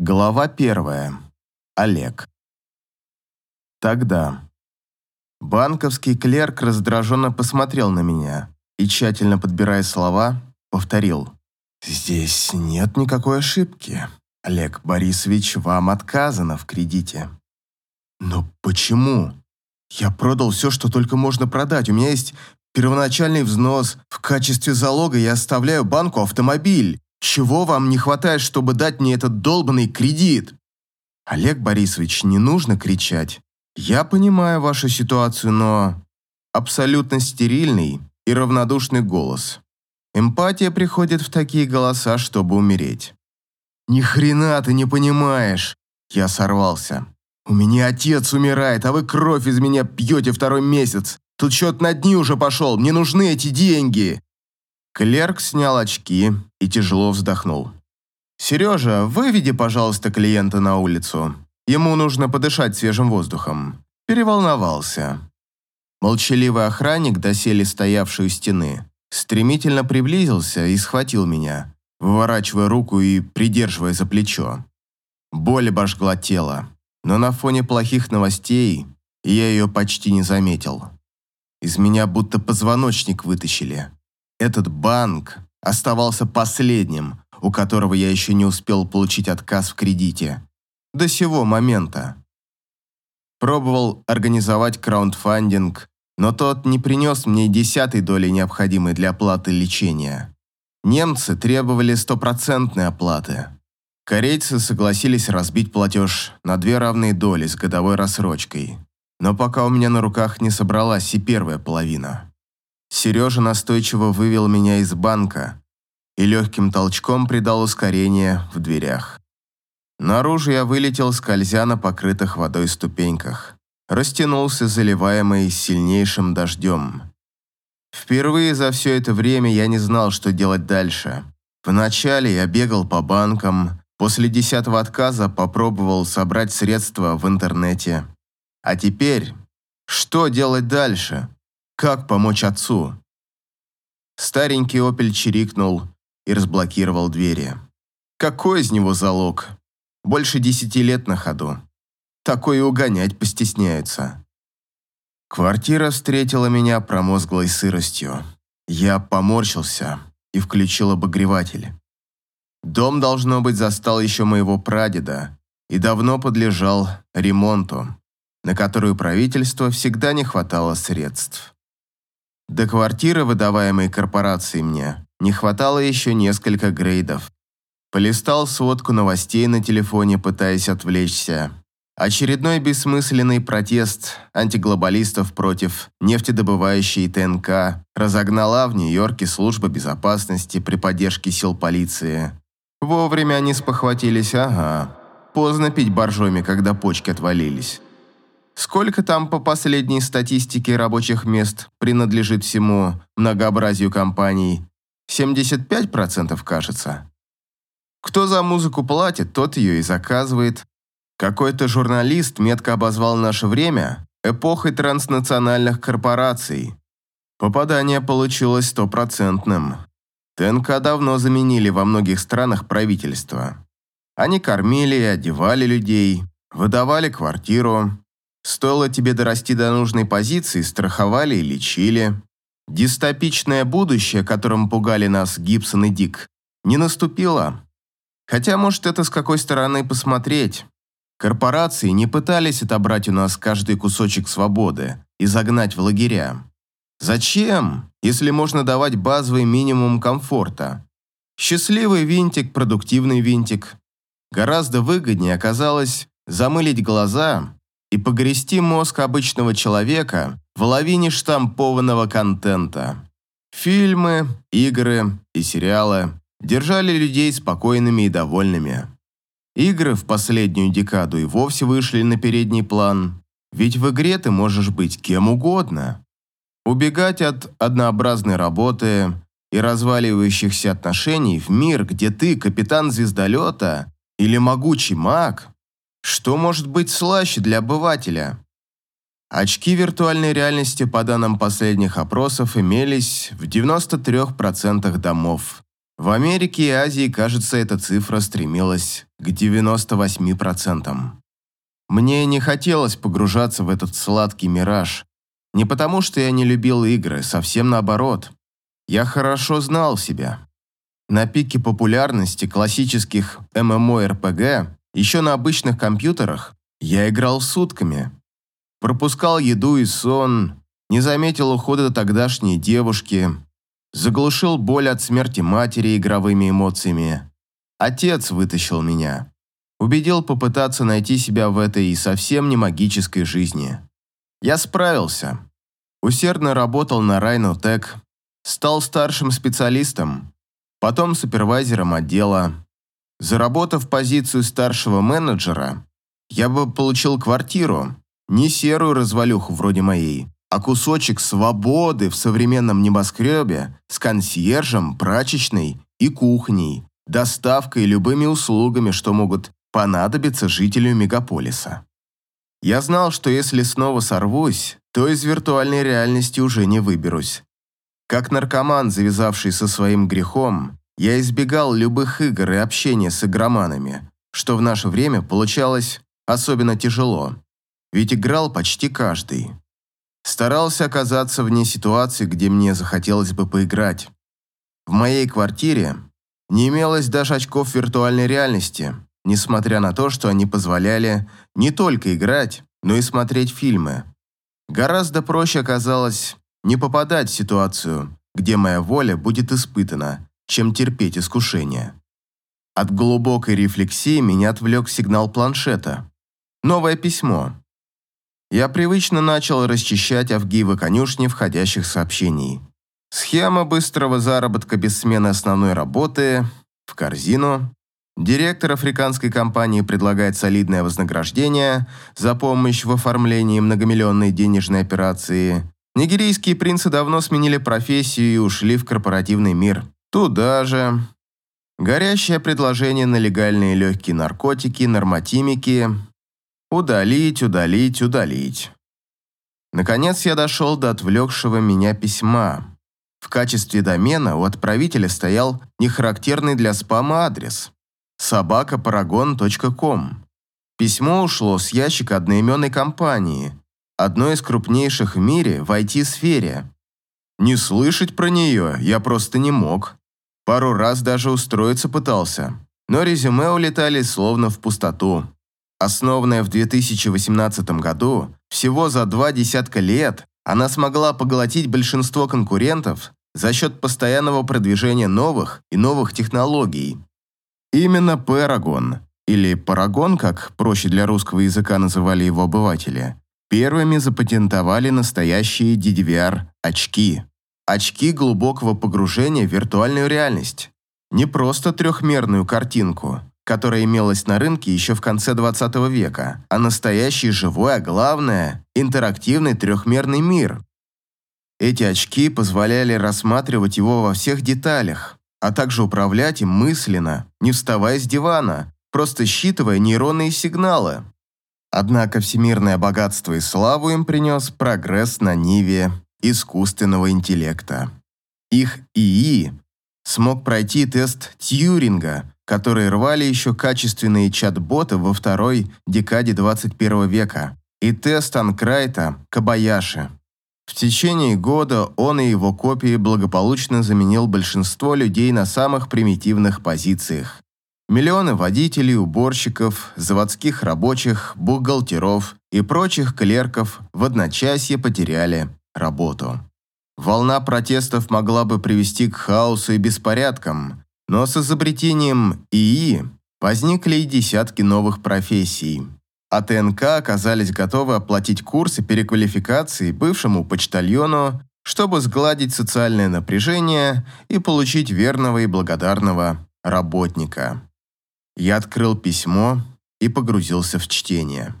Глава первая. Олег. Тогда. Банковский клерк раздраженно посмотрел на меня и, тщательно подбирая слова, повторил. «Здесь нет никакой ошибки. Олег Борисович, вам отказано в кредите». «Но почему? Я продал все, что только можно продать. У меня есть первоначальный взнос. В качестве залога я оставляю банку автомобиль. Чего вам не хватает, чтобы дать мне этот долбанный кредит? Олег Борисович, не нужно кричать. Я понимаю вашу ситуацию, но... Абсолютно стерильный и равнодушный голос. Эмпатия приходит в такие голоса, чтобы умереть. Ни хрена ты не понимаешь. Я сорвался. У меня отец умирает, а вы кровь из меня пьете второй месяц. Тут счет на дни уже пошел, мне нужны эти деньги. Клерк снял очки и тяжело вздохнул. «Сережа, выведи, пожалуйста, клиента на улицу. Ему нужно подышать свежим воздухом». Переволновался. Молчаливый охранник, доселе стоявший у стены, стремительно приблизился и схватил меня, выворачивая руку и придерживая за плечо. Боль обожгла тело, но на фоне плохих новостей я ее почти не заметил. Из меня будто позвоночник вытащили. Этот банк оставался последним, у которого я еще не успел получить отказ в кредите. До сего момента. Пробовал организовать краундфандинг, но тот не принес мне десятой доли необходимой для оплаты лечения. Немцы требовали стопроцентной оплаты. Корейцы согласились разбить платеж на две равные доли с годовой рассрочкой. Но пока у меня на руках не собралась и первая половина. Сережа настойчиво вывел меня из банка и легким толчком придал ускорение в дверях. Наружу я вылетел, скользя на покрытых водой ступеньках. Растянулся, заливаемый сильнейшим дождем. Впервые за все это время я не знал, что делать дальше. Вначале я бегал по банкам, после десятого отказа попробовал собрать средства в интернете. А теперь, что делать дальше? Как помочь отцу? Старенький «Опель» чирикнул и разблокировал двери. Какой из него залог? Больше десяти лет на ходу. Такое угонять постесняются. Квартира встретила меня промозглой сыростью. Я поморщился и включил обогреватель. Дом, должно быть, застал еще моего прадеда и давно подлежал ремонту, на которую правительство всегда не хватало средств. До квартиры, выдаваемой корпорацией мне, не хватало еще несколько грейдов. Полистал сводку новостей на телефоне, пытаясь отвлечься. Очередной бессмысленный протест антиглобалистов против нефтедобывающей ТНК разогнала в Нью-Йорке служба безопасности при поддержке сил полиции. Вовремя они спохватились, ага. Поздно пить боржоми, когда почки отвалились. Сколько там по последней статистике рабочих мест принадлежит всему многообразию компаний? 75% кажется. Кто за музыку платит, тот ее и заказывает. Какой-то журналист метко обозвал наше время эпохой транснациональных корпораций. Попадание получилось стопроцентным. ТНК давно заменили во многих странах правительство. Они кормили и одевали людей, выдавали квартиру, Стоило тебе дорасти до нужной позиции, страховали и лечили. Дистопичное будущее, которым пугали нас Гибсон и Дик, не наступило. Хотя, может, это с какой стороны посмотреть. Корпорации не пытались отобрать у нас каждый кусочек свободы и загнать в лагеря. Зачем, если можно давать базовый минимум комфорта? Счастливый винтик, продуктивный винтик. Гораздо выгоднее оказалось замылить глаза и погрести мозг обычного человека в лавине штампованного контента. Фильмы, игры и сериалы держали людей спокойными и довольными. Игры в последнюю декаду и вовсе вышли на передний план, ведь в игре ты можешь быть кем угодно. Убегать от однообразной работы и разваливающихся отношений в мир, где ты капитан звездолета или могучий маг, что может быть слаще для обывателя? Очки виртуальной реальности, по данным последних опросов, имелись в 93% домов. В Америке и Азии, кажется, эта цифра стремилась к 98%. Мне не хотелось погружаться в этот сладкий мираж. Не потому, что я не любил игры, совсем наоборот. Я хорошо знал себя. На пике популярности классических MMORPG, еще на обычных компьютерах, я играл сутками. Пропускал еду и сон, не заметил ухода тогдашней девушки, заглушил боль от смерти матери игровыми эмоциями. Отец вытащил меня. Убедил попытаться найти себя в этой и совсем не магической жизни. Я справился. Усердно работал на Райнотек, стал старшим специалистом, потом супервайзером отдела. Заработав позицию старшего менеджера, я бы получил квартиру, не серую развалюху вроде моей, а кусочек свободы в современном небоскребе с консьержем, прачечной и кухней, доставкой и любыми услугами, что могут понадобиться жителю мегаполиса. Я знал, что если снова сорвусь, то из виртуальной реальности уже не выберусь. Как наркоман, завязавший со своим грехом, я избегал любых игр и общения с игроманами, что в наше время получалось особенно тяжело, ведь играл почти каждый. Старался оказаться вне ситуации, где мне захотелось бы поиграть. В моей квартире не имелось даже очков виртуальной реальности, несмотря на то, что они позволяли не только играть, но и смотреть фильмы. Гораздо проще оказалось не попадать в ситуацию, где моя воля будет испытана, чем терпеть искушение. От глубокой рефлексии меня отвлек сигнал планшета. Новое письмо. Я привычно начал расчищать авгивы конюшни входящих сообщений. Схема быстрого заработка без смены основной работы в корзину. Директор африканской компании предлагает солидное вознаграждение за помощь в оформлении многомиллионной денежной операции. Нигерийские принцы давно сменили профессию и ушли в корпоративный мир. Туда же. Горящее предложение на легальные легкие наркотики, нормотимики. Удалить, удалить, удалить. Наконец я дошел до отвлекшего меня письма. В качестве домена у отправителя стоял нехарактерный для спама адрес собакапарагон.ком. Письмо ушло с ящика одноименной компании, одной из крупнейших в мире в IT-сфере. Не слышать про нее я просто не мог. Пару раз даже устроиться пытался, но резюме улетали словно в пустоту. Основанная в 2018 году, всего за два десятка лет, она смогла поглотить большинство конкурентов за счет постоянного продвижения новых и новых технологий. Именно Paragon, или Paragon, как проще для русского языка называли его обыватели, первыми запатентовали настоящие DDVR-очки. Очки глубокого погружения в виртуальную реальность. Не просто трехмерную картинку, которая имелась на рынке еще в конце 20 века, а настоящий живой, а главное, интерактивный трехмерный мир. Эти очки позволяли рассматривать его во всех деталях, а также управлять им мысленно, не вставая с дивана, просто считывая нейронные сигналы. Однако всемирное богатство и славу им принес прогресс на ниве искусственного интеллекта. Их ИИ смог пройти тест Тьюринга – которые рвали еще качественные чат-боты во второй декаде 21 века, и тест Анкрайта Кабаяши. В течение года он и его копии благополучно заменил большинство людей на самых примитивных позициях. Миллионы водителей, уборщиков, заводских рабочих, бухгалтеров и прочих клерков в одночасье потеряли работу. Волна протестов могла бы привести к хаосу и беспорядкам, но с изобретением ИИ возникли и десятки новых профессий. А ТНК оказались готовы оплатить курсы переквалификации бывшему почтальону, чтобы сгладить социальное напряжение и получить верного и благодарного работника. Я открыл письмо и погрузился в чтение.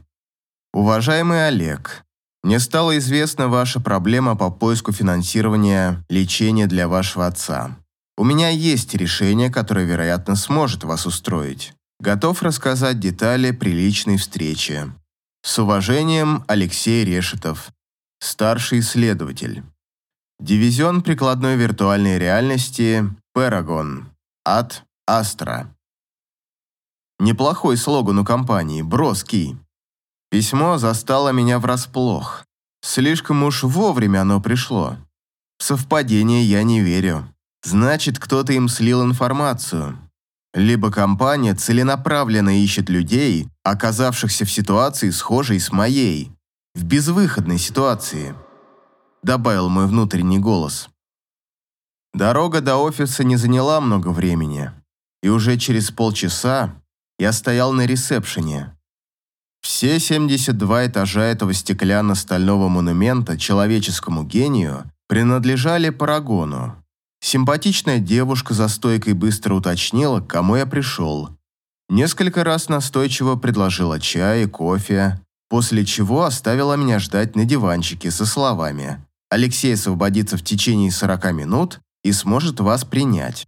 «Уважаемый Олег, мне стало известна ваша проблема по поиску финансирования лечения для вашего отца. У меня есть решение, которое, вероятно, сможет вас устроить. Готов рассказать детали при личной встрече. С уважением, Алексей Решетов, старший исследователь. Дивизион прикладной виртуальной реальности «Парагон». от Астра. Неплохой слоган у компании, броский. Письмо застало меня врасплох. Слишком уж вовремя оно пришло. В совпадение я не верю. Значит, кто-то им слил информацию. Либо компания целенаправленно ищет людей, оказавшихся в ситуации, схожей с моей. В безвыходной ситуации. Добавил мой внутренний голос. Дорога до офиса не заняла много времени. И уже через полчаса я стоял на ресепшене. Все 72 этажа этого стеклянно-стального монумента человеческому гению принадлежали Парагону. Симпатичная девушка за стойкой быстро уточнила, к кому я пришел. Несколько раз настойчиво предложила чай и кофе, после чего оставила меня ждать на диванчике со словами «Алексей освободится в течение 40 минут и сможет вас принять».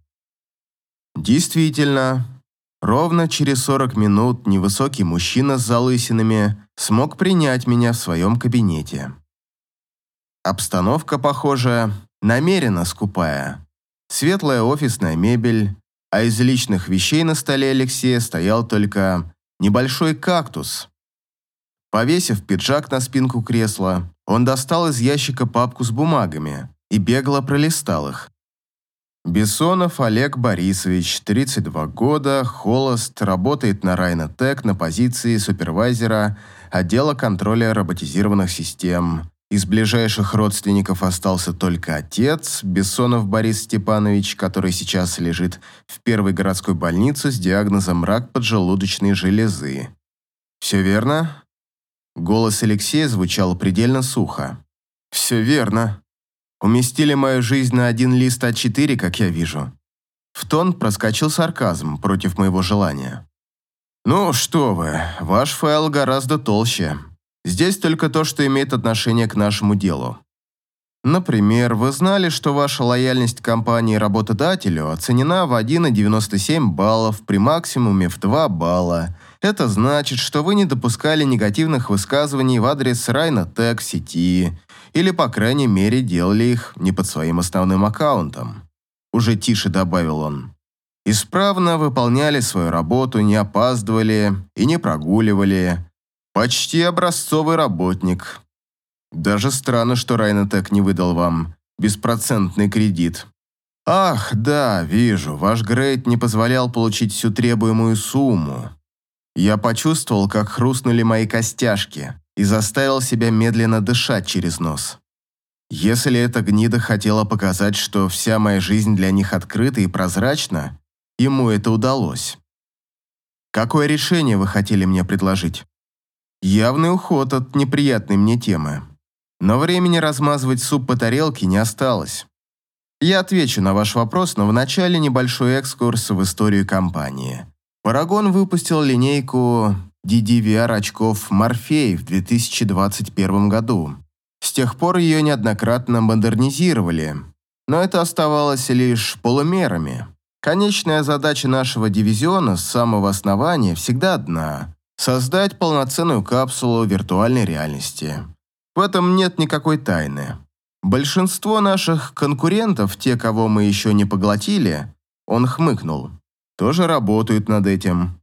Действительно, ровно через 40 минут невысокий мужчина с залысинами смог принять меня в своем кабинете. Обстановка, похоже, намеренно скупая. Светлая офисная мебель, а из личных вещей на столе Алексея стоял только небольшой кактус. Повесив пиджак на спинку кресла, он достал из ящика папку с бумагами и бегло пролистал их. Бессонов Олег Борисович, 32 года, холост, работает на Райнотек на позиции супервайзера отдела контроля роботизированных систем. Из ближайших родственников остался только отец, Бессонов Борис Степанович, который сейчас лежит в первой городской больнице с диагнозом рак поджелудочной железы. «Все верно?» Голос Алексея звучал предельно сухо. «Все верно. Уместили мою жизнь на один лист А4, как я вижу». В тон проскочил сарказм против моего желания. «Ну что вы, ваш файл гораздо толще. Здесь только то, что имеет отношение к нашему делу. Например, вы знали, что ваша лояльность компании работодателю оценена в 1,97 баллов при максимуме в 2 балла. Это значит, что вы не допускали негативных высказываний в адрес Райна Тек в сети, или, по крайней мере, делали их не под своим основным аккаунтом. Уже тише добавил он. Исправно выполняли свою работу, не опаздывали и не прогуливали, Почти образцовый работник. Даже странно, что Райнетек не выдал вам беспроцентный кредит. Ах, да, вижу, ваш грейд не позволял получить всю требуемую сумму. Я почувствовал, как хрустнули мои костяшки и заставил себя медленно дышать через нос. Если эта гнида хотела показать, что вся моя жизнь для них открыта и прозрачна, ему это удалось. Какое решение вы хотели мне предложить? Явный уход от неприятной мне темы. Но времени размазывать суп по тарелке не осталось. Я отвечу на ваш вопрос, но вначале небольшой экскурс в историю компании. Парагон выпустил линейку DDVR очков Морфей в 2021 году. С тех пор ее неоднократно модернизировали, но это оставалось лишь полумерами. Конечная задача нашего дивизиона с самого основания всегда одна создать полноценную капсулу виртуальной реальности. В этом нет никакой тайны. Большинство наших конкурентов, те, кого мы еще не поглотили, он хмыкнул, тоже работают над этим.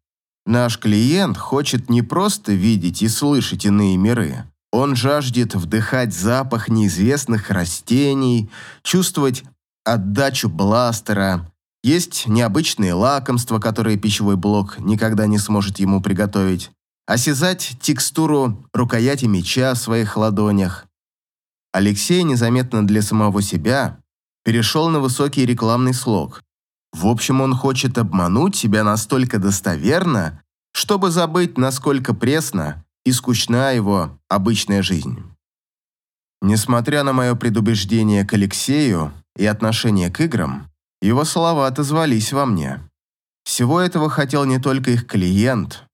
Наш клиент хочет не просто видеть и слышать иные миры. Он жаждет вдыхать запах неизвестных растений, чувствовать отдачу бластера, есть необычные лакомства, которые пищевой блок никогда не сможет ему приготовить. Осязать текстуру рукояти меча в своих ладонях. Алексей незаметно для самого себя перешел на высокий рекламный слог. В общем, он хочет обмануть себя настолько достоверно, чтобы забыть, насколько пресно и скучна его обычная жизнь. Несмотря на мое предубеждение к Алексею и отношение к играм, его слова отозвались во мне. Всего этого хотел не только их клиент,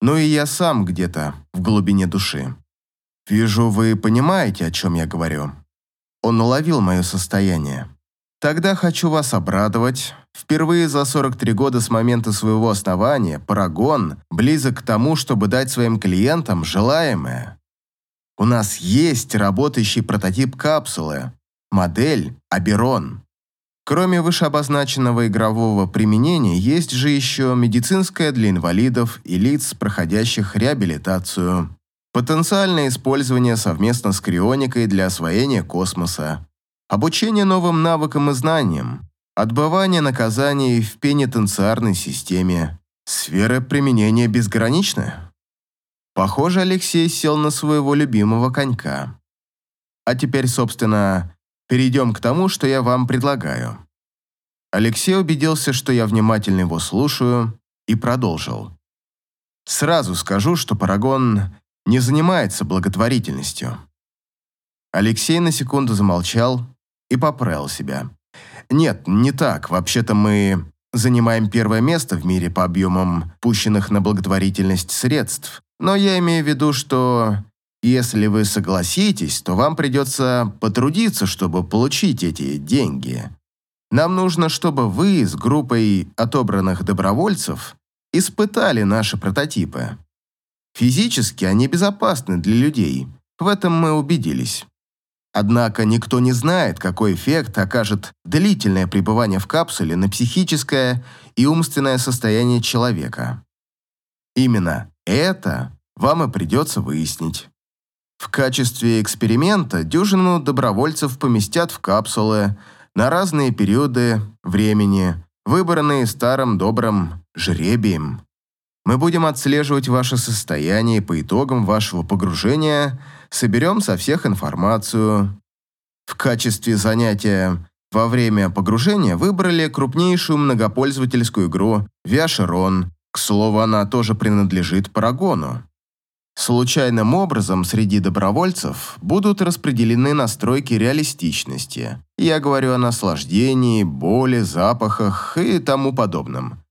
но и я сам где-то в глубине души. Вижу, вы понимаете, о чем я говорю. Он уловил мое состояние. Тогда хочу вас обрадовать. Впервые за 43 года с момента своего основания Парагон близок к тому, чтобы дать своим клиентам желаемое. У нас есть работающий прототип капсулы, модель Аберон. Кроме вышеобозначенного игрового применения, есть же еще медицинское для инвалидов и лиц, проходящих реабилитацию. Потенциальное использование совместно с крионикой для освоения космоса. Обучение новым навыкам и знаниям. Отбывание наказаний в пенитенциарной системе. Сфера применения безгранична. Похоже, Алексей сел на своего любимого конька. А теперь, собственно, перейдем к тому, что я вам предлагаю. Алексей убедился, что я внимательно его слушаю, и продолжил. Сразу скажу, что Парагон не занимается благотворительностью. Алексей на секунду замолчал и поправил себя. Нет, не так. Вообще-то мы занимаем первое место в мире по объемам пущенных на благотворительность средств. Но я имею в виду, что если вы согласитесь, то вам придется потрудиться, чтобы получить эти деньги. Нам нужно, чтобы вы с группой отобранных добровольцев испытали наши прототипы. Физически они безопасны для людей, в этом мы убедились. Однако никто не знает, какой эффект окажет длительное пребывание в капсуле на психическое и умственное состояние человека. Именно это вам и придется выяснить. В качестве эксперимента дюжину добровольцев поместят в капсулы на разные периоды времени, выбранные старым добрым жребием. Мы будем отслеживать ваше состояние по итогам вашего погружения соберем со всех информацию. В качестве занятия во время погружения выбрали крупнейшую многопользовательскую игру Виашерон. К слову, она тоже принадлежит Парагону. Случайным образом среди добровольцев будут распределены настройки реалистичности. Я говорю о наслаждении, боли, запахах и тому подобном.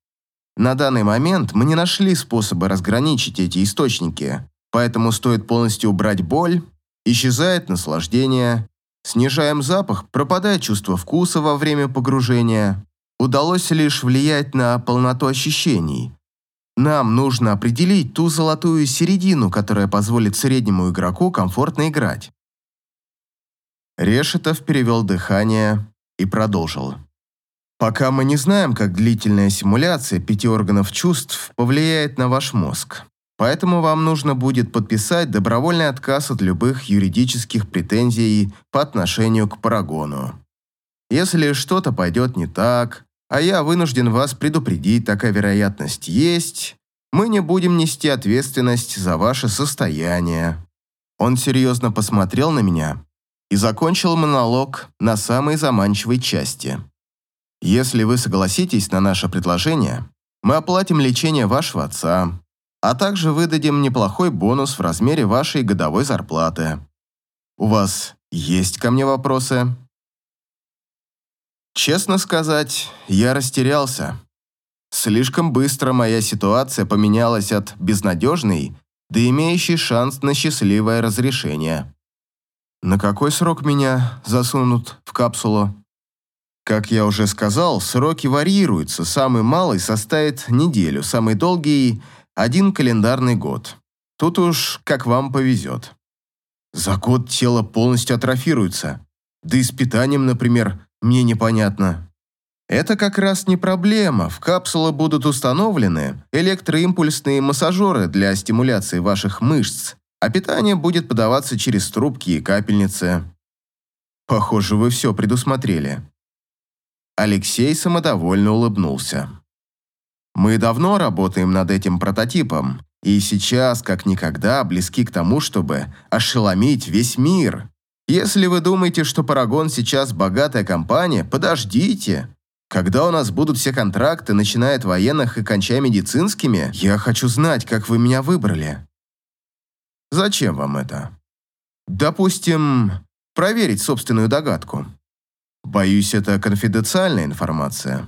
На данный момент мы не нашли способа разграничить эти источники, поэтому стоит полностью убрать боль, исчезает наслаждение, снижаем запах, пропадает чувство вкуса во время погружения. Удалось лишь влиять на полноту ощущений. Нам нужно определить ту золотую середину, которая позволит среднему игроку комфортно играть. Решетов перевел дыхание и продолжил. Пока мы не знаем, как длительная симуляция пяти органов чувств повлияет на ваш мозг. Поэтому вам нужно будет подписать добровольный отказ от любых юридических претензий по отношению к Парагону. Если что-то пойдет не так, а я вынужден вас предупредить, такая вероятность есть, мы не будем нести ответственность за ваше состояние. Он серьезно посмотрел на меня и закончил монолог на самой заманчивой части. Если вы согласитесь на наше предложение, мы оплатим лечение вашего отца, а также выдадим неплохой бонус в размере вашей годовой зарплаты. У вас есть ко мне вопросы? Честно сказать, я растерялся. Слишком быстро моя ситуация поменялась от безнадежной до имеющей шанс на счастливое разрешение. На какой срок меня засунут в капсулу? Как я уже сказал, сроки варьируются. Самый малый составит неделю, самый долгий – один календарный год. Тут уж как вам повезет. За год тело полностью атрофируется. Да и с питанием, например, мне непонятно. Это как раз не проблема. В капсулы будут установлены электроимпульсные массажеры для стимуляции ваших мышц, а питание будет подаваться через трубки и капельницы. Похоже, вы все предусмотрели. Алексей самодовольно улыбнулся. «Мы давно работаем над этим прототипом, и сейчас, как никогда, близки к тому, чтобы ошеломить весь мир. Если вы думаете, что Парагон сейчас богатая компания, подождите. Когда у нас будут все контракты, начиная от военных и кончая медицинскими, я хочу знать, как вы меня выбрали». «Зачем вам это?» «Допустим, проверить собственную догадку». Боюсь, это конфиденциальная информация.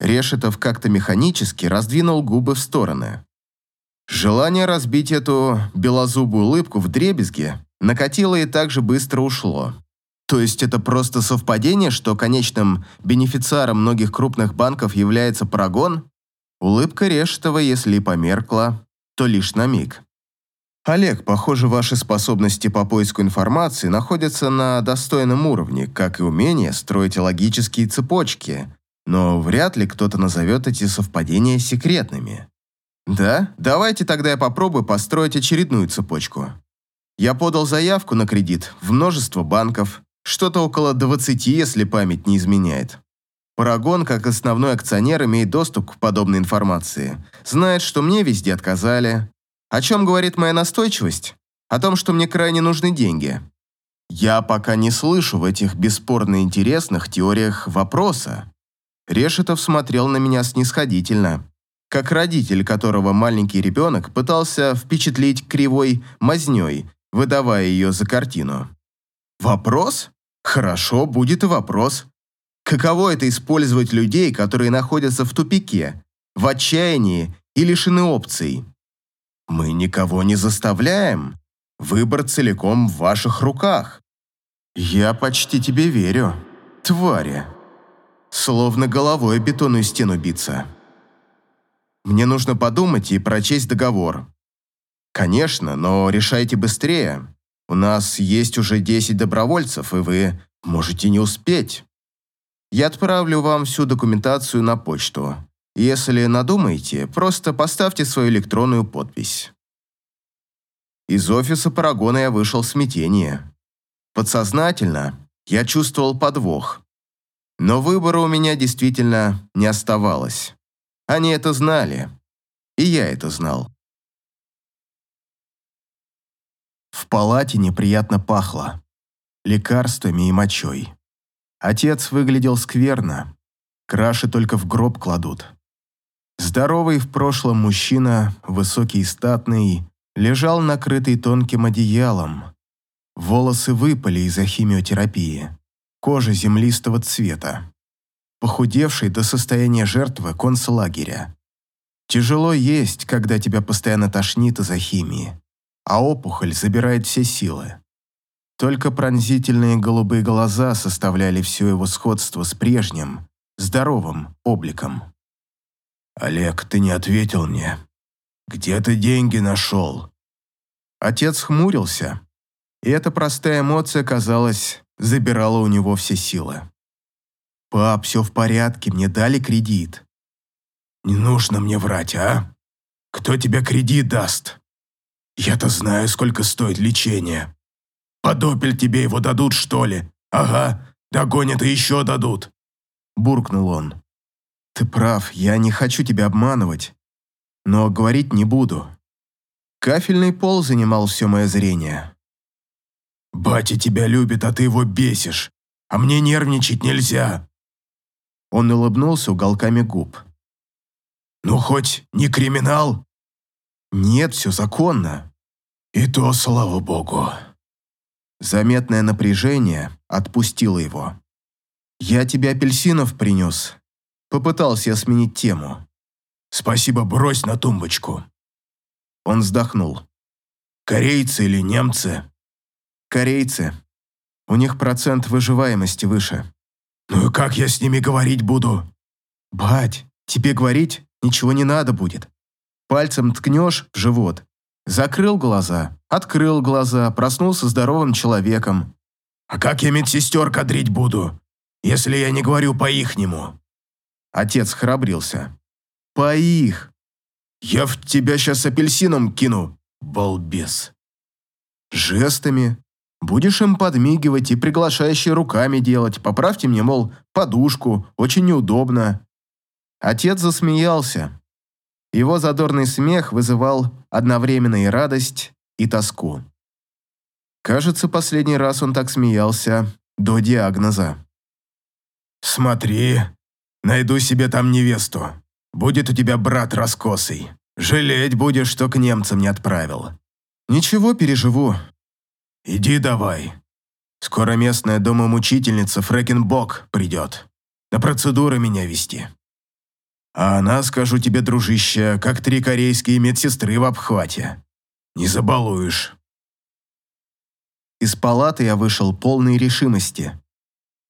Решетов как-то механически раздвинул губы в стороны. Желание разбить эту белозубую улыбку в дребезге накатило и так же быстро ушло. То есть это просто совпадение, что конечным бенефициаром многих крупных банков является Парагон? Улыбка Решетова, если и померкла, то лишь на миг. Олег, похоже, ваши способности по поиску информации находятся на достойном уровне, как и умение строить логические цепочки, но вряд ли кто-то назовет эти совпадения секретными. Да? Давайте тогда я попробую построить очередную цепочку. Я подал заявку на кредит в множество банков, что-то около 20, если память не изменяет. Парагон, как основной акционер, имеет доступ к подобной информации. Знает, что мне везде отказали. О чем говорит моя настойчивость? О том, что мне крайне нужны деньги. Я пока не слышу в этих бесспорно интересных теориях вопроса. Решетов смотрел на меня снисходительно, как родитель, которого маленький ребенок пытался впечатлить кривой мазнёй, выдавая ее за картину. Вопрос? Хорошо, будет и вопрос. Каково это использовать людей, которые находятся в тупике, в отчаянии и лишены опций? Мы никого не заставляем. Выбор целиком в ваших руках. Я почти тебе верю, твари. Словно головой о бетонную стену биться. Мне нужно подумать и прочесть договор. Конечно, но решайте быстрее. У нас есть уже 10 добровольцев, и вы можете не успеть. Я отправлю вам всю документацию на почту. Если надумаете, просто поставьте свою электронную подпись. Из офиса Парагона я вышел в смятение. Подсознательно я чувствовал подвох. Но выбора у меня действительно не оставалось. Они это знали. И я это знал. В палате неприятно пахло. Лекарствами и мочой. Отец выглядел скверно. Краши только в гроб кладут. Здоровый в прошлом мужчина, высокий и статный, лежал накрытый тонким одеялом. Волосы выпали из-за химиотерапии. Кожа землистого цвета. Похудевший до состояния жертвы концлагеря. Тяжело есть, когда тебя постоянно тошнит из-за химии а опухоль забирает все силы. Только пронзительные голубые глаза составляли все его сходство с прежним, здоровым обликом. «Олег, ты не ответил мне. Где ты деньги нашел?» Отец хмурился, и эта простая эмоция, казалось, забирала у него все силы. «Пап, все в порядке, мне дали кредит». «Не нужно мне врать, а? Кто тебе кредит даст?» Я-то знаю, сколько стоит лечение. Под опель тебе его дадут, что ли? Ага, догонят и еще дадут. Буркнул он. Ты прав, я не хочу тебя обманывать. Но говорить не буду. Кафельный пол занимал все мое зрение. «Батя тебя любит, а ты его бесишь. А мне нервничать нельзя». Он улыбнулся уголками губ. «Ну, хоть не криминал?» «Нет, все законно. И то, слава богу. Заметное напряжение отпустило его. «Я тебе апельсинов принес». Попытался я сменить тему. «Спасибо, брось на тумбочку». Он вздохнул. «Корейцы или немцы?» «Корейцы. У них процент выживаемости выше». «Ну и как я с ними говорить буду?» «Бать, тебе говорить ничего не надо будет. Пальцем ткнешь в живот, Закрыл глаза, открыл глаза, проснулся здоровым человеком. «А как я медсестер кадрить буду, если я не говорю по-ихнему?» Отец храбрился. «По их!» «Я в тебя сейчас апельсином кину, балбес!» «Жестами. Будешь им подмигивать и приглашающие руками делать. Поправьте мне, мол, подушку, очень неудобно». Отец засмеялся. Его задорный смех вызывал одновременно и радость, и тоску. Кажется, последний раз он так смеялся до диагноза. «Смотри, найду себе там невесту. Будет у тебя брат раскосый. Жалеть будешь, что к немцам не отправил. Ничего, переживу. Иди давай. Скоро местная домомучительница Фрэкенбок придет. На процедуры меня вести». А она, скажу тебе, дружище, как три корейские медсестры в обхвате. Не забалуешь. Из палаты я вышел полной решимости.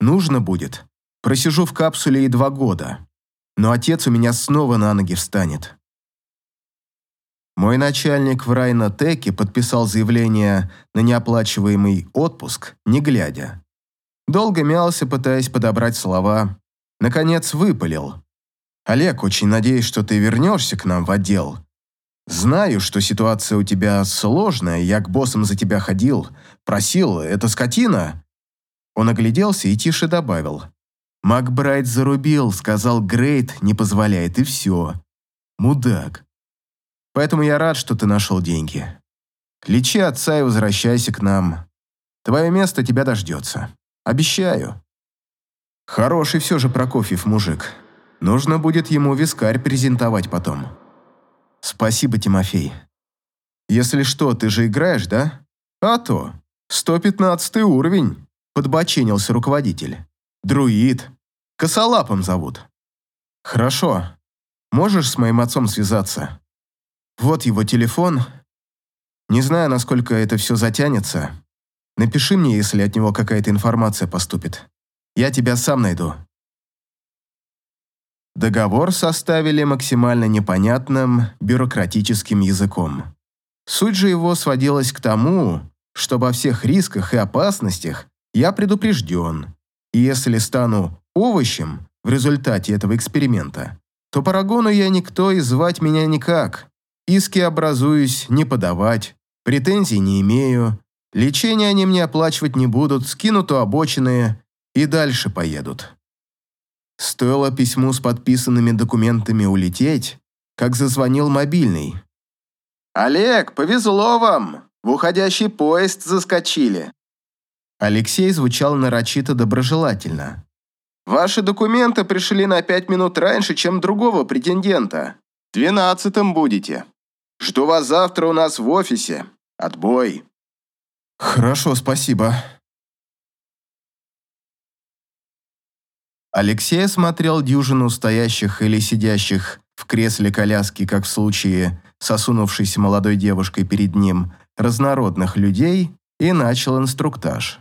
Нужно будет. Просижу в капсуле и два года. Но отец у меня снова на ноги встанет. Мой начальник в Райнотеке подписал заявление на неоплачиваемый отпуск, не глядя. Долго мялся, пытаясь подобрать слова. Наконец выпалил. «Олег, очень надеюсь, что ты вернешься к нам в отдел. Знаю, что ситуация у тебя сложная, я к боссам за тебя ходил, просил, это скотина». Он огляделся и тише добавил. «Макбрайт зарубил, сказал, Грейт не позволяет, и все. Мудак. Поэтому я рад, что ты нашел деньги. Лечи отца и возвращайся к нам. Твое место тебя дождется. Обещаю. Хороший все же Прокофьев мужик. Нужно будет ему вискарь презентовать потом. Спасибо, Тимофей. Если что, ты же играешь, да? А то. 115 уровень. Подбоченился руководитель. Друид. Косолапом зовут. Хорошо. Можешь с моим отцом связаться? Вот его телефон. Не знаю, насколько это все затянется. Напиши мне, если от него какая-то информация поступит. Я тебя сам найду. Договор составили максимально непонятным бюрократическим языком. Суть же его сводилась к тому, что обо всех рисках и опасностях я предупрежден, и если стану овощем в результате этого эксперимента, то Парагону я никто и звать меня никак. Иски образуюсь не подавать, претензий не имею, лечение они мне оплачивать не будут, скинут у обочины и дальше поедут. Стоило письму с подписанными документами улететь, как зазвонил мобильный. «Олег, повезло вам! В уходящий поезд заскочили!» Алексей звучал нарочито доброжелательно. «Ваши документы пришли на пять минут раньше, чем другого претендента. Двенадцатым будете. Жду вас завтра у нас в офисе. Отбой». «Хорошо, спасибо». Алексей осмотрел дюжину стоящих или сидящих в кресле коляски, как в случае с молодой девушкой перед ним, разнородных людей и начал инструктаж.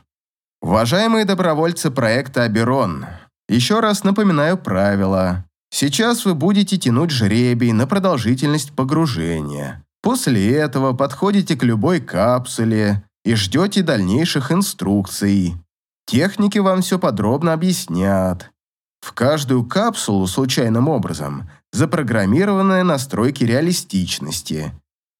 «Уважаемые добровольцы проекта «Аберон», еще раз напоминаю правила. Сейчас вы будете тянуть жребий на продолжительность погружения. После этого подходите к любой капсуле и ждете дальнейших инструкций. Техники вам все подробно объяснят. В каждую капсулу случайным образом запрограммированы настройки реалистичности.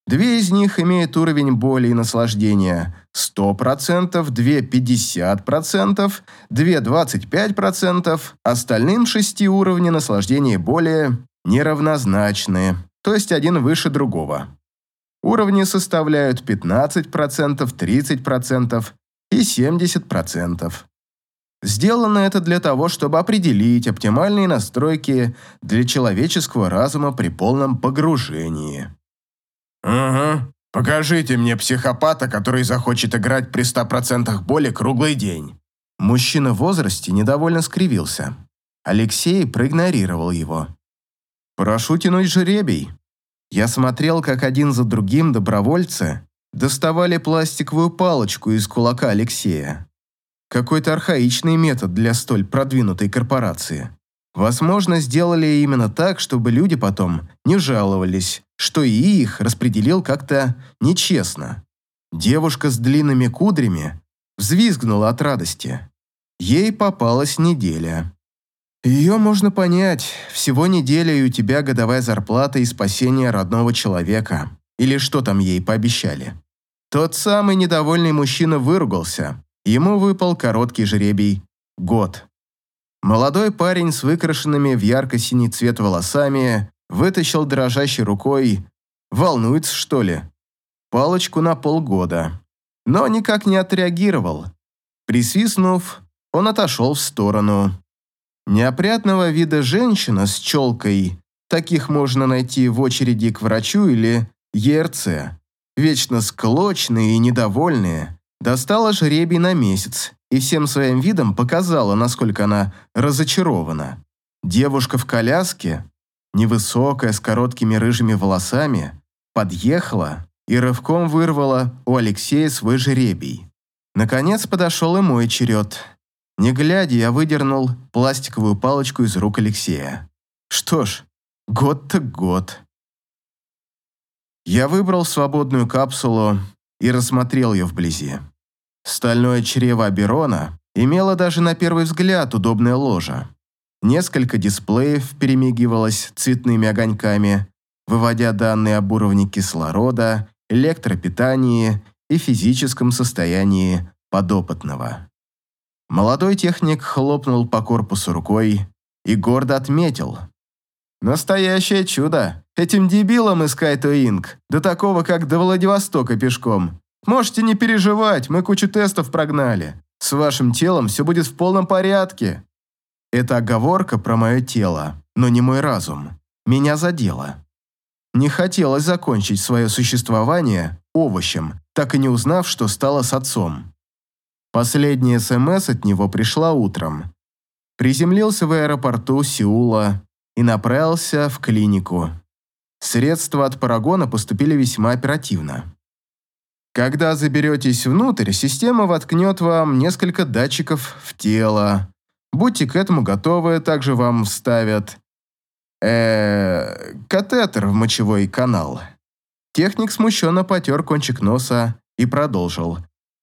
Две из них имеют уровень боли и наслаждения 100%, две 50%, две 25%, остальным шести уровни наслаждения и боли неравнозначны, то есть один выше другого. Уровни составляют 15%, 30% и 70%. Сделано это для того, чтобы определить оптимальные настройки для человеческого разума при полном погружении. «Ага. Покажите мне психопата, который захочет играть при ста процентах боли круглый день». Мужчина в возрасте недовольно скривился. Алексей проигнорировал его. «Прошу тянуть жеребий». Я смотрел, как один за другим добровольцы доставали пластиковую палочку из кулака Алексея. Какой-то архаичный метод для столь продвинутой корпорации. Возможно, сделали именно так, чтобы люди потом не жаловались, что и их распределил как-то нечестно. Девушка с длинными кудрями взвизгнула от радости. Ей попалась неделя. Ее можно понять. Всего неделя, и у тебя годовая зарплата и спасение родного человека. Или что там ей пообещали. Тот самый недовольный мужчина выругался. Ему выпал короткий жребий – год. Молодой парень с выкрашенными в ярко-синий цвет волосами вытащил дрожащей рукой «Волнуется, что ли?» палочку на полгода, но никак не отреагировал. Присвистнув, он отошел в сторону. Неопрятного вида женщина с челкой, таких можно найти в очереди к врачу или ЕРЦ, вечно склочные и недовольные, достала жребий на месяц и всем своим видом показала, насколько она разочарована. Девушка в коляске, невысокая, с короткими рыжими волосами, подъехала и рывком вырвала у Алексея свой жребий. Наконец подошел и мой черед. Не глядя, я выдернул пластиковую палочку из рук Алексея. Что ж, год так год. Я выбрал свободную капсулу и рассмотрел ее вблизи. Стальное чрево Аберона имело даже на первый взгляд удобное ложе. Несколько дисплеев перемигивалось цветными огоньками, выводя данные об уровне кислорода, электропитании и физическом состоянии подопытного. Молодой техник хлопнул по корпусу рукой и гордо отметил. «Настоящее чудо! Этим дебилам из Кайто Инк, до такого, как до Владивостока пешком. Можете не переживать, мы кучу тестов прогнали. С вашим телом все будет в полном порядке». Это оговорка про мое тело, но не мой разум. Меня задело. Не хотелось закончить свое существование овощем, так и не узнав, что стало с отцом. Последняя СМС от него пришла утром. Приземлился в аэропорту Сеула и направился в клинику. Средства от парагона поступили весьма оперативно. Когда заберетесь внутрь, система воткнет вам несколько датчиков в тело, Будьте к этому готовы, также вам вставят э, катетер в мочевой канал. Техник смущенно потер кончик носа и продолжил.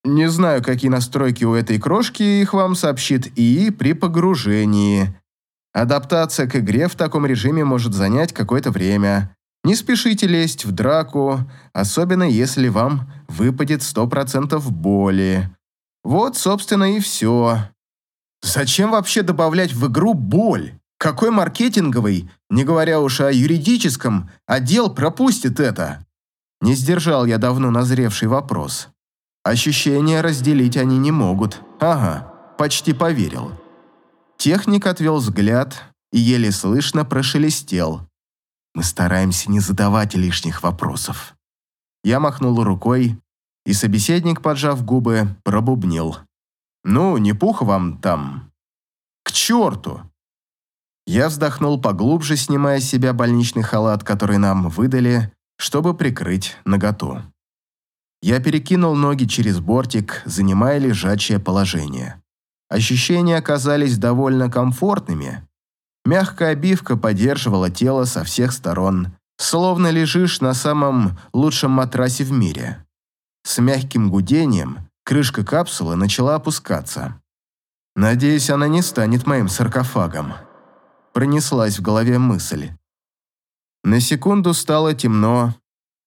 Не знаю, какие настройки у этой крошки, их вам сообщит ИИ при погружении. Адаптация к игре в таком режиме может занять какое-то время. Не спешите лезть в драку, особенно если вам выпадет 100% боли. Вот, собственно, и все. Зачем вообще добавлять в игру боль? Какой маркетинговый, не говоря уж о юридическом, отдел пропустит это? Не сдержал я давно назревший вопрос. Ощущения разделить они не могут. Ага, почти поверил. Техник отвел взгляд и еле слышно прошелестел. Мы стараемся не задавать лишних вопросов. Я махнул рукой, и собеседник, поджав губы, пробубнил. Ну, не пух вам там. К черту! Я вздохнул поглубже, снимая с себя больничный халат, который нам выдали, чтобы прикрыть наготу. Я перекинул ноги через бортик, занимая лежачее положение. Ощущения оказались довольно комфортными. Мягкая обивка поддерживала тело со всех сторон, словно лежишь на самом лучшем матрасе в мире. С мягким гудением Крышка капсулы начала опускаться. Надеюсь, она не станет моим саркофагом. Пронеслась в голове мысль. На секунду стало темно,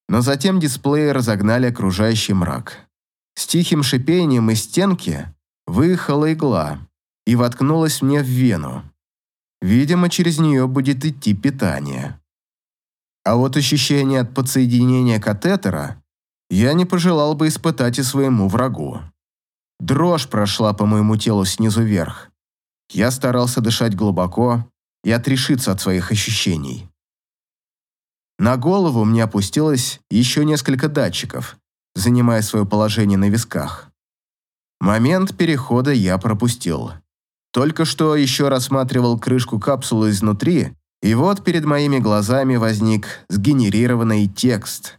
но затем дисплеи разогнали окружающий мрак. С тихим шипением из стенки выехала игла и воткнулась мне в вену. Видимо, через нее будет идти питание. А вот ощущение от подсоединения катетера я не пожелал бы испытать и своему врагу. Дрожь прошла по моему телу снизу вверх. Я старался дышать глубоко и отрешиться от своих ощущений. На голову мне опустилось еще несколько датчиков, занимая свое положение на висках. Момент перехода я пропустил. Только что еще рассматривал крышку капсулы изнутри, и вот перед моими глазами возник сгенерированный текст –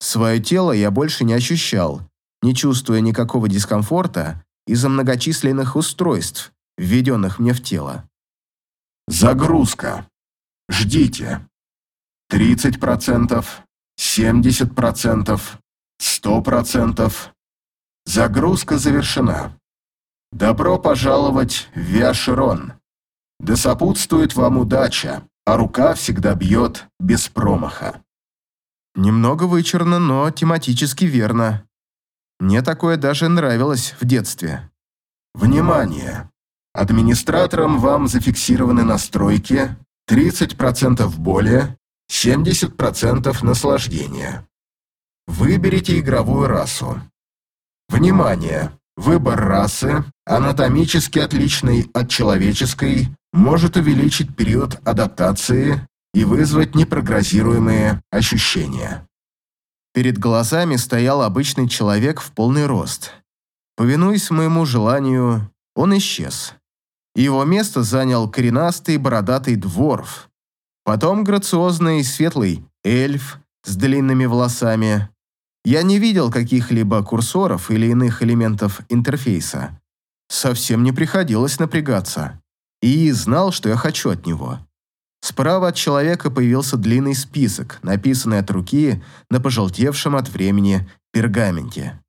Свое тело я больше не ощущал, не чувствуя никакого дискомфорта из-за многочисленных устройств, введенных мне в тело. Загрузка. Ждите. 30%, 70%, 100%. Загрузка завершена. Добро пожаловать в Виаширон. Да сопутствует вам удача, а рука всегда бьет без промаха. Немного вычурно, но тематически верно. Мне такое даже нравилось в детстве. Внимание! Администратором вам зафиксированы настройки 30% боли, 70% наслаждения. Выберите игровую расу. Внимание! Выбор расы, анатомически отличной от человеческой, может увеличить период адаптации и вызвать непрогнозируемые ощущения. Перед глазами стоял обычный человек в полный рост. Повинуясь моему желанию, он исчез. Его место занял коренастый бородатый дворф. Потом грациозный светлый эльф с длинными волосами. Я не видел каких-либо курсоров или иных элементов интерфейса. Совсем не приходилось напрягаться. И знал, что я хочу от него. Справа от человека появился длинный список, написанный от руки на пожелтевшем от времени пергаменте.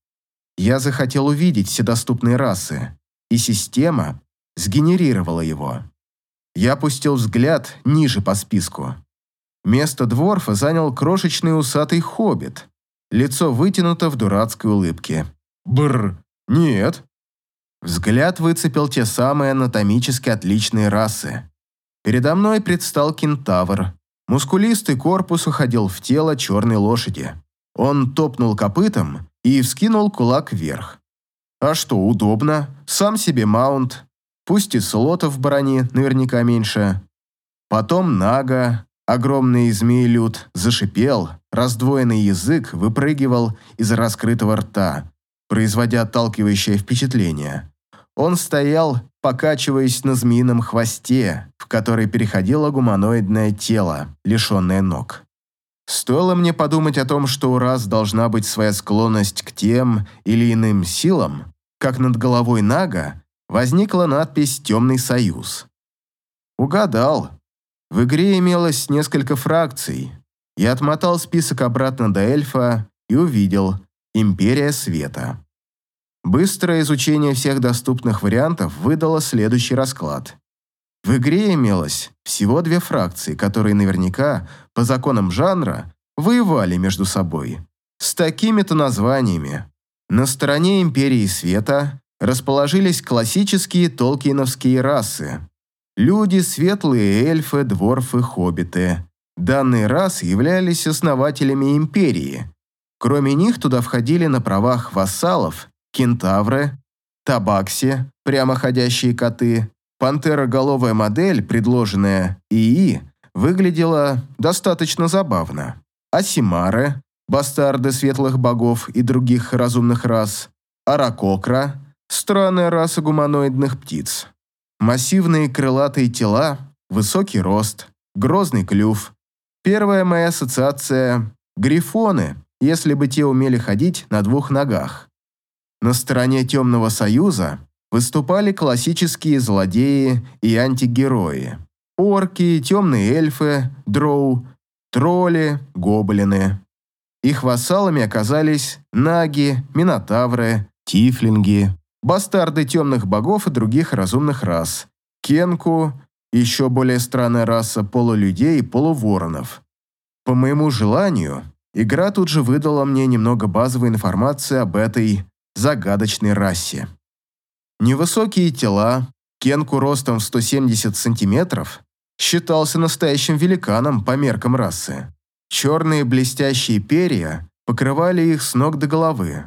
Я захотел увидеть все доступные расы, и система сгенерировала его. Я опустил взгляд ниже по списку. Место дворфа занял крошечный усатый хоббит. Лицо вытянуто в дурацкой улыбке. Бр, нет. Взгляд выцепил те самые анатомически отличные расы. Передо мной предстал кентавр. Мускулистый корпус уходил в тело черной лошади. Он топнул копытом и вскинул кулак вверх. А что, удобно. Сам себе маунт. Пусть и слотов в броне наверняка меньше. Потом Нага, огромный змеелюд, зашипел, раздвоенный язык выпрыгивал из раскрытого рта, производя отталкивающее впечатление. Он стоял, покачиваясь на змеином хвосте, в который переходило гуманоидное тело, лишенное ног. Стоило мне подумать о том, что у раз должна быть своя склонность к тем или иным силам, как над головой Нага возникла надпись «Темный союз». Угадал. В игре имелось несколько фракций. Я отмотал список обратно до эльфа и увидел «Империя света». Быстрое изучение всех доступных вариантов выдало следующий расклад. В игре имелось всего две фракции, которые наверняка, по законам жанра, воевали между собой. С такими-то названиями. На стороне Империи Света расположились классические толкиновские расы. Люди, светлые эльфы, дворфы, хоббиты. Данные расы являлись основателями Империи. Кроме них туда входили на правах вассалов кентавры, табакси, прямоходящие коты, пантероголовая модель, предложенная ИИ, выглядела достаточно забавно. Асимары, бастарды светлых богов и других разумных рас, аракокра, странная раса гуманоидных птиц, массивные крылатые тела, высокий рост, грозный клюв. Первая моя ассоциация – грифоны, если бы те умели ходить на двух ногах. На стороне Темного Союза выступали классические злодеи и антигерои. Орки, темные эльфы, дроу, тролли, гоблины. Их вассалами оказались наги, минотавры, тифлинги, бастарды темных богов и других разумных рас, кенку, еще более странная раса полулюдей и полуворонов. По моему желанию, игра тут же выдала мне немного базовой информации об этой загадочной расе. Невысокие тела, Кенку ростом в 170 сантиметров, считался настоящим великаном по меркам расы. Черные блестящие перья покрывали их с ног до головы.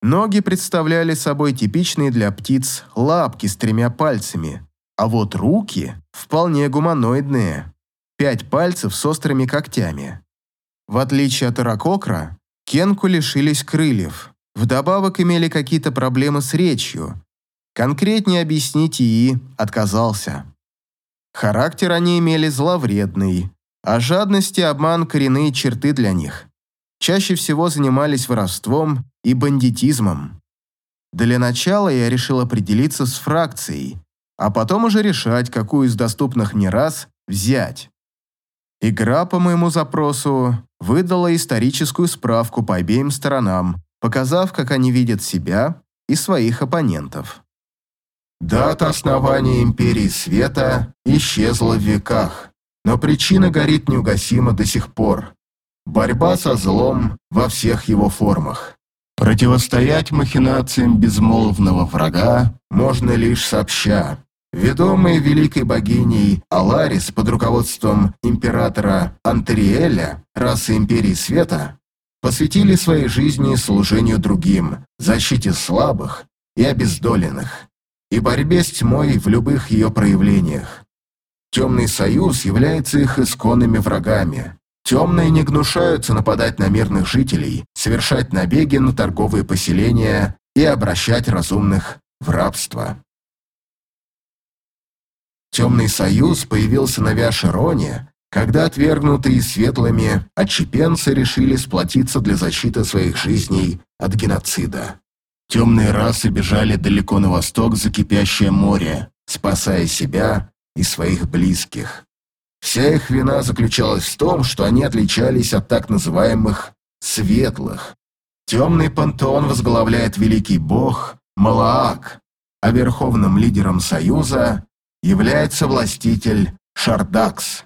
Ноги представляли собой типичные для птиц лапки с тремя пальцами, а вот руки вполне гуманоидные. Пять пальцев с острыми когтями. В отличие от ракокра, кенку лишились крыльев, Вдобавок имели какие-то проблемы с речью. Конкретнее объяснить ИИ отказался. Характер они имели зловредный, а жадность и обман – коренные черты для них. Чаще всего занимались воровством и бандитизмом. Для начала я решил определиться с фракцией, а потом уже решать, какую из доступных мне раз взять. Игра по моему запросу выдала историческую справку по обеим сторонам, показав, как они видят себя и своих оппонентов. Дата основания Империи Света исчезла в веках, но причина горит неугасимо до сих пор. Борьба со злом во всех его формах. Противостоять махинациям безмолвного врага можно лишь сообща. Ведомые великой богиней Аларис под руководством императора Антериэля, расы Империи Света, посвятили своей жизни служению другим, защите слабых и обездоленных, и борьбе с тьмой в любых ее проявлениях. Темный союз является их исконными врагами. Темные не гнушаются нападать на мирных жителей, совершать набеги на торговые поселения и обращать разумных в рабство. Темный союз появился на Виашероне когда отвергнутые светлыми отчепенцы решили сплотиться для защиты своих жизней от геноцида. Темные расы бежали далеко на восток за кипящее море, спасая себя и своих близких. Вся их вина заключалась в том, что они отличались от так называемых «светлых». Темный пантеон возглавляет великий бог Малаак, а верховным лидером Союза является властитель Шардакс.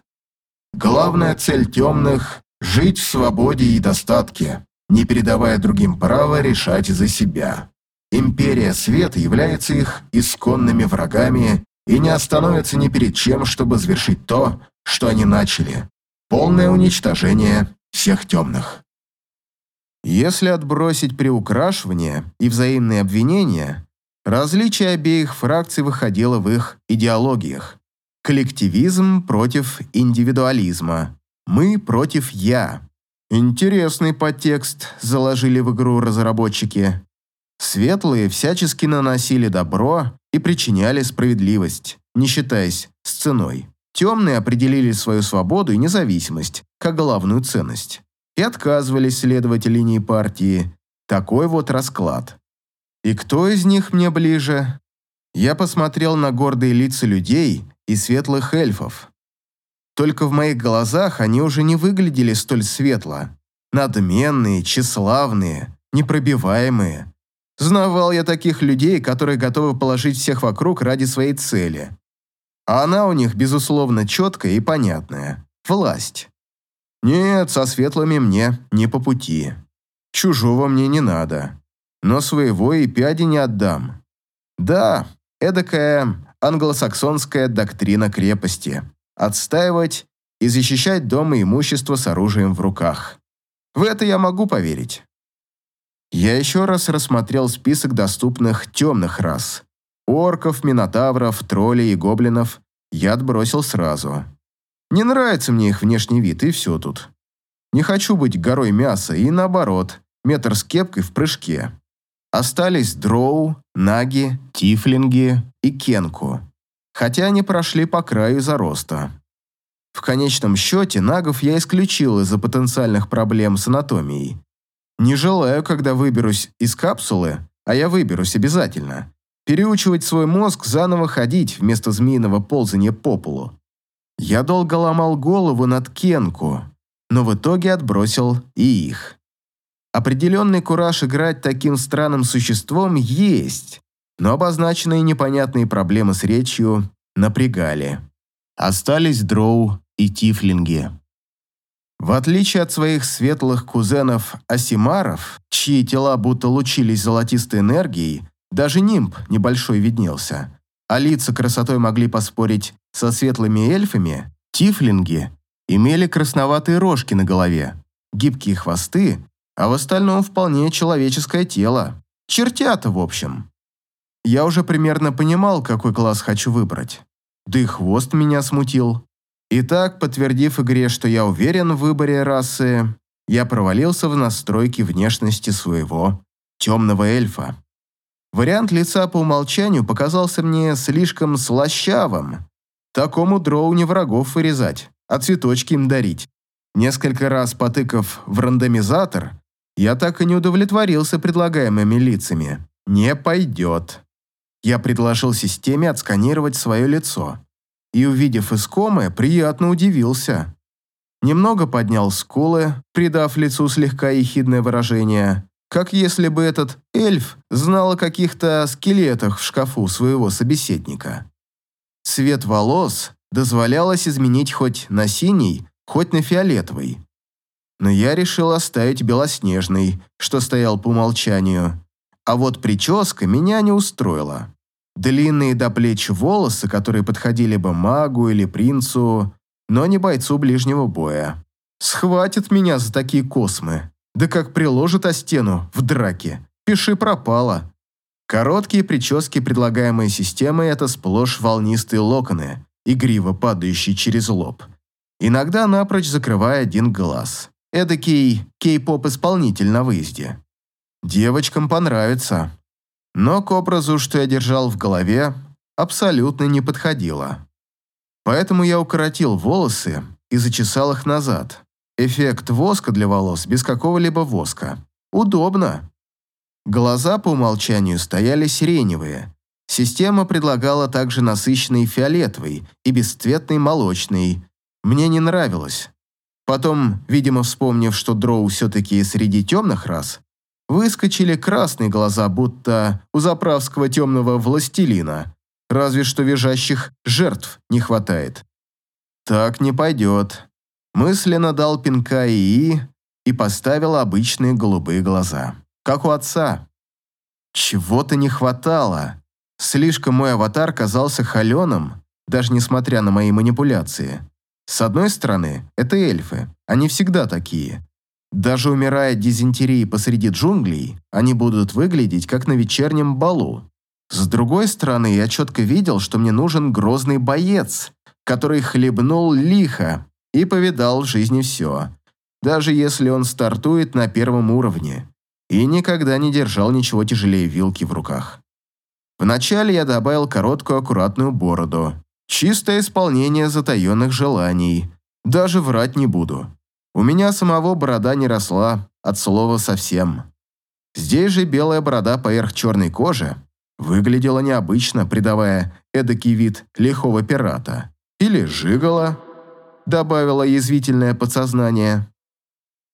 Главная цель темных – жить в свободе и достатке, не передавая другим право решать за себя. Империя Света является их исконными врагами и не остановится ни перед чем, чтобы завершить то, что они начали. Полное уничтожение всех темных. Если отбросить приукрашивание и взаимные обвинения, различие обеих фракций выходило в их идеологиях. Коллективизм против индивидуализма. Мы против «я». Интересный подтекст заложили в игру разработчики. Светлые всячески наносили добро и причиняли справедливость, не считаясь с ценой. Темные определили свою свободу и независимость как главную ценность и отказывались следовать линии партии. Такой вот расклад. И кто из них мне ближе? Я посмотрел на гордые лица людей и светлых эльфов. Только в моих глазах они уже не выглядели столь светло. Надменные, тщеславные, непробиваемые. Знавал я таких людей, которые готовы положить всех вокруг ради своей цели. А она у них, безусловно, четкая и понятная. Власть. Нет, со светлыми мне не по пути. Чужого мне не надо. Но своего и пяди не отдам. Да, эдакая англосаксонская доктрина крепости. Отстаивать и защищать дом и имущество с оружием в руках. В это я могу поверить. Я еще раз рассмотрел список доступных темных рас. Орков, минотавров, троллей и гоблинов я отбросил сразу. Не нравится мне их внешний вид, и все тут. Не хочу быть горой мяса, и наоборот, метр с кепкой в прыжке. Остались дроу, наги, тифлинги и кенку. Хотя они прошли по краю зароста. В конечном счете, нагов я исключил из-за потенциальных проблем с анатомией. Не желаю, когда выберусь из капсулы, а я выберусь обязательно, переучивать свой мозг заново ходить вместо змеиного ползания по полу. Я долго ломал голову над Кенку, но в итоге отбросил и их. Определенный кураж играть таким странным существом есть, но обозначенные непонятные проблемы с речью напрягали. Остались дроу и тифлинги. В отличие от своих светлых кузенов Асимаров, чьи тела будто лучились золотистой энергией, даже нимб небольшой виднелся, а лица красотой могли поспорить со светлыми эльфами, тифлинги имели красноватые рожки на голове, гибкие хвосты, а в остальном вполне человеческое тело. Чертята, в общем. Я уже примерно понимал, какой класс хочу выбрать. Да и хвост меня смутил. Итак, подтвердив игре, что я уверен в выборе расы, я провалился в настройки внешности своего темного эльфа. Вариант лица по умолчанию показался мне слишком слащавым. Такому дроу не врагов вырезать, а цветочки им дарить. Несколько раз потыкав в рандомизатор, я так и не удовлетворился предлагаемыми лицами. Не пойдет. Я предложил системе отсканировать свое лицо и, увидев искомое, приятно удивился. Немного поднял скулы, придав лицу слегка ехидное выражение, как если бы этот эльф знал о каких-то скелетах в шкафу своего собеседника. Цвет волос дозволялось изменить хоть на синий, хоть на фиолетовый. Но я решил оставить белоснежный, что стоял по умолчанию. А вот прическа меня не устроила. Длинные до плеч волосы, которые подходили бы магу или принцу, но не бойцу ближнего боя. Схватит меня за такие космы. Да как приложит о стену в драке. Пиши пропало. Короткие прически, предлагаемые системой, это сплошь волнистые локоны, игриво падающие через лоб. Иногда напрочь закрывая один глаз. Эдакий кей-поп-исполнитель на выезде. Девочкам понравится но к образу, что я держал в голове, абсолютно не подходило. Поэтому я укоротил волосы и зачесал их назад. Эффект воска для волос без какого-либо воска. Удобно. Глаза по умолчанию стояли сиреневые. Система предлагала также насыщенный фиолетовый и бесцветный молочный. мне не нравилось. Потом, видимо, вспомнив, что дроу все-таки среди темных рас, выскочили красные глаза, будто у заправского темного властелина, разве что визжащих жертв не хватает. Так не пойдет. Мысленно дал пинка ИИ и поставил обычные голубые глаза, как у отца. Чего-то не хватало. Слишком мой аватар казался холеным, даже несмотря на мои манипуляции. С одной стороны, это эльфы, они всегда такие. Даже умирая от дизентерии посреди джунглей, они будут выглядеть как на вечернем балу. С другой стороны, я четко видел, что мне нужен грозный боец, который хлебнул лихо и повидал в жизни все, даже если он стартует на первом уровне и никогда не держал ничего тяжелее вилки в руках. Вначале я добавил короткую аккуратную бороду, Чистое исполнение затаенных желаний. Даже врать не буду. У меня самого борода не росла, от слова совсем. Здесь же белая борода поверх черной кожи выглядела необычно, придавая эдакий вид лихого пирата. Или жигала, добавила язвительное подсознание.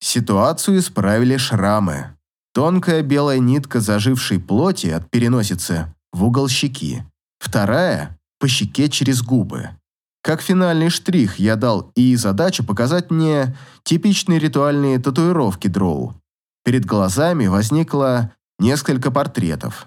Ситуацию исправили шрамы. Тонкая белая нитка зажившей плоти от переносицы в угол щеки. Вторая по щеке через губы. Как финальный штрих я дал и задачу показать мне типичные ритуальные татуировки дроу. Перед глазами возникло несколько портретов.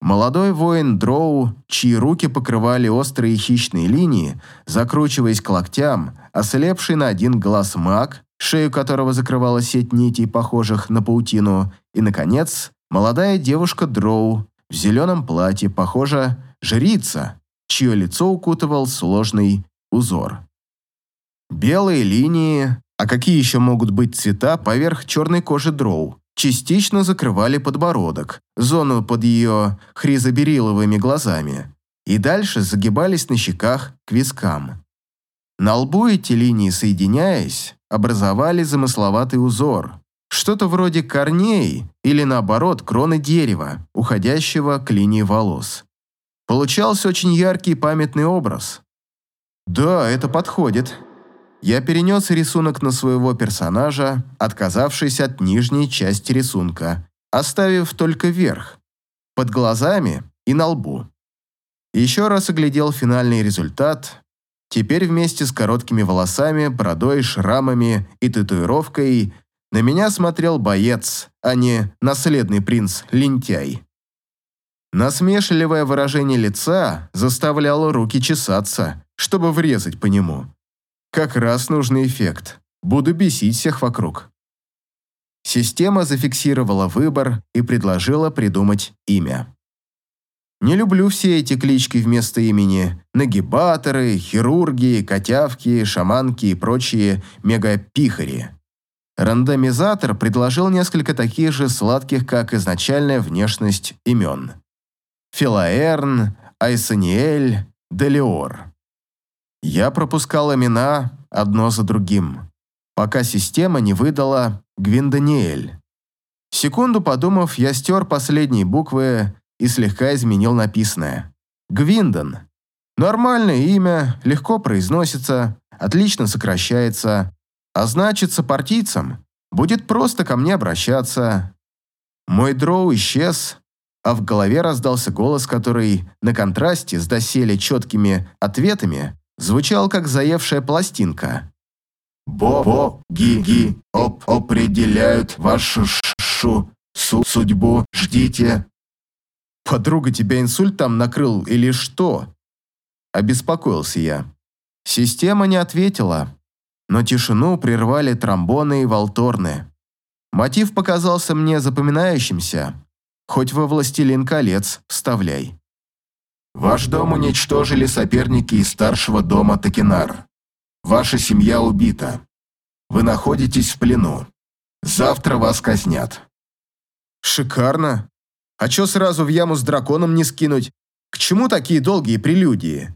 Молодой воин дроу, чьи руки покрывали острые хищные линии, закручиваясь к локтям, ослепший на один глаз маг, шею которого закрывала сеть нитей, похожих на паутину, и, наконец, молодая девушка дроу в зеленом платье, похожа жрица, чье лицо укутывал сложный узор. Белые линии, а какие еще могут быть цвета поверх черной кожи дроу, частично закрывали подбородок, зону под ее хризобериловыми глазами, и дальше загибались на щеках к вискам. На лбу эти линии, соединяясь, образовали замысловатый узор, что-то вроде корней или, наоборот, кроны дерева, уходящего к линии волос. Получался очень яркий памятный образ. Да, это подходит. Я перенес рисунок на своего персонажа, отказавшись от нижней части рисунка, оставив только верх, под глазами и на лбу. Еще раз оглядел финальный результат. Теперь вместе с короткими волосами, бородой, шрамами и татуировкой на меня смотрел боец, а не наследный принц-лентяй. Насмешливое выражение лица заставляло руки чесаться, чтобы врезать по нему. Как раз нужный эффект. Буду бесить всех вокруг. Система зафиксировала выбор и предложила придумать имя. Не люблю все эти клички вместо имени. Нагибаторы, хирурги, котявки, шаманки и прочие мегапихари. Рандомизатор предложил несколько таких же сладких, как изначальная внешность имен. Филаэрн, Айсаниэль, Делиор. Я пропускал имена одно за другим, пока система не выдала Гвинданиэль. Секунду подумав, я стер последние буквы и слегка изменил написанное. Гвиндон. Нормальное имя, легко произносится, отлично сокращается, а значит, сопартийцам будет просто ко мне обращаться. Мой дроу исчез, а в голове раздался голос, который, на контрасте с доселе четкими ответами, звучал как заевшая пластинка. «Бо-бо-ги-ги оп определяют вашу шу су судьбу, ждите». «Подруга тебя инсульт там накрыл или что?» Обеспокоился я. Система не ответила, но тишину прервали тромбоны и волторны. Мотив показался мне запоминающимся, Хоть во «Властелин колец» вставляй. Ваш дом уничтожили соперники из старшего дома Такинар. Ваша семья убита. Вы находитесь в плену. Завтра вас казнят. Шикарно. А чё сразу в яму с драконом не скинуть? К чему такие долгие прелюдии?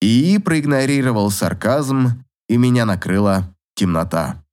И проигнорировал сарказм, и меня накрыла темнота.